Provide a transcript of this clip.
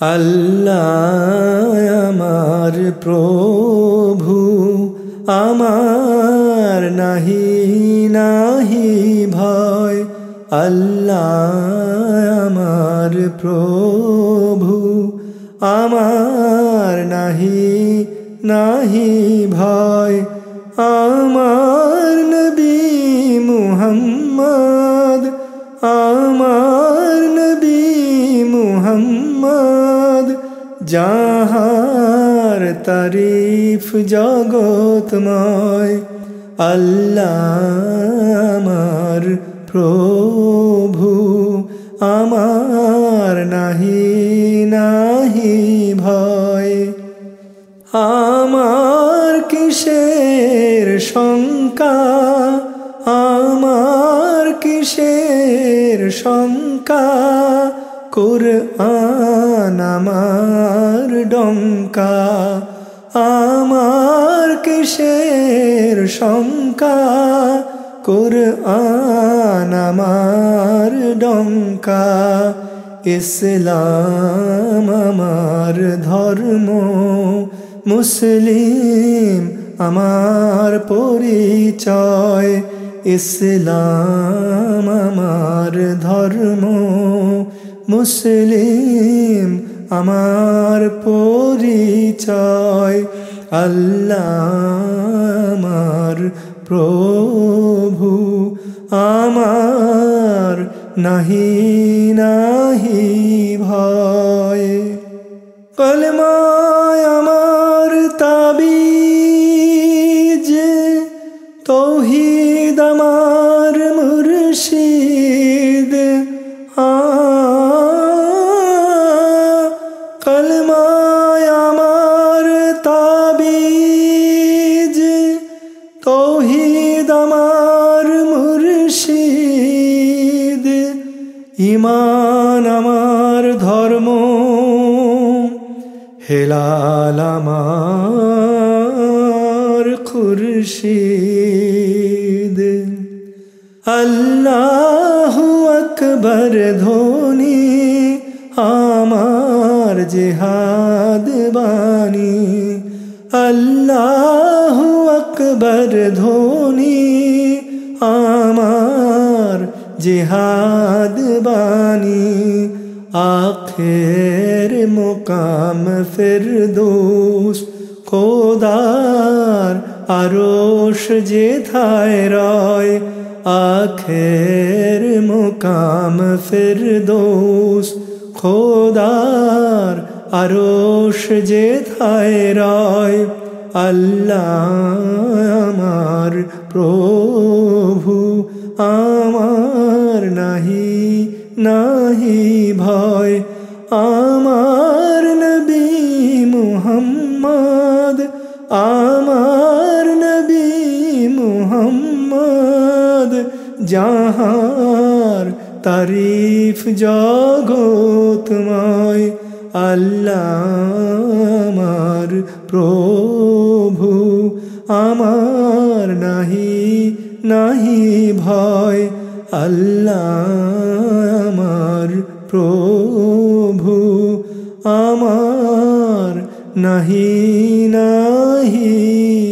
আল্লাহ আমার প্রভু, আমার নাহি নাহি ভয়। আল্লাহ আমার প্রভু, আমার নাহি নাহি ভয়। আমার নবী মুহাম্মদ মুহাম্মদ যাহার তারিফ জগতময় আল্লাহ আমার প্রভু, আমার নাহি নাহি ভয়। আমার কিসের শঙ্কা? আমার কিসের শঙ্কা? কুরআন আমার ডঙ্কা, আমার কিসের শঙ্কা? কুরআন আমার ডঙ্কা, ইসলাম আমার ধর্ম, মুসলিম আমার পরিচয়, ইসলাম আমার ধর্ম। মুসলিম আমার পরিচয়, আল্লাহ আমার প্রভু, আমার নাহি নাহি ভয়। কলমায় আমার তাবিজ, তৌহিদ আমার মুর্শিদ ইমান আমার ধর্ম, হেলাল আমার খুরশিদ। আল্লাহ আকবর, ধোনি আমার জেহাদ বাণী। আল্লাহ আকবর, ধোনি আমার জেহাদ বাণী, আখের মুকাম ফিরদৌস, খোদার আরোশ যেথায় রয়, আখের মুকাম ফিরদৌস, খোদার আরোশ যেথায় রয়। আল্লাহ আমার প্রভু, আমার নাহি নাহি ভয়, আমার নবী মুহাম্মদ, আমার নবী মুহাম্মদ, যাহার তারিফ জগতময় আল্লাহ আমার প্রভু। আমার নাহি নাহি ভয় আল্লাহ আমার প্রভু। আমার নাহি নাহি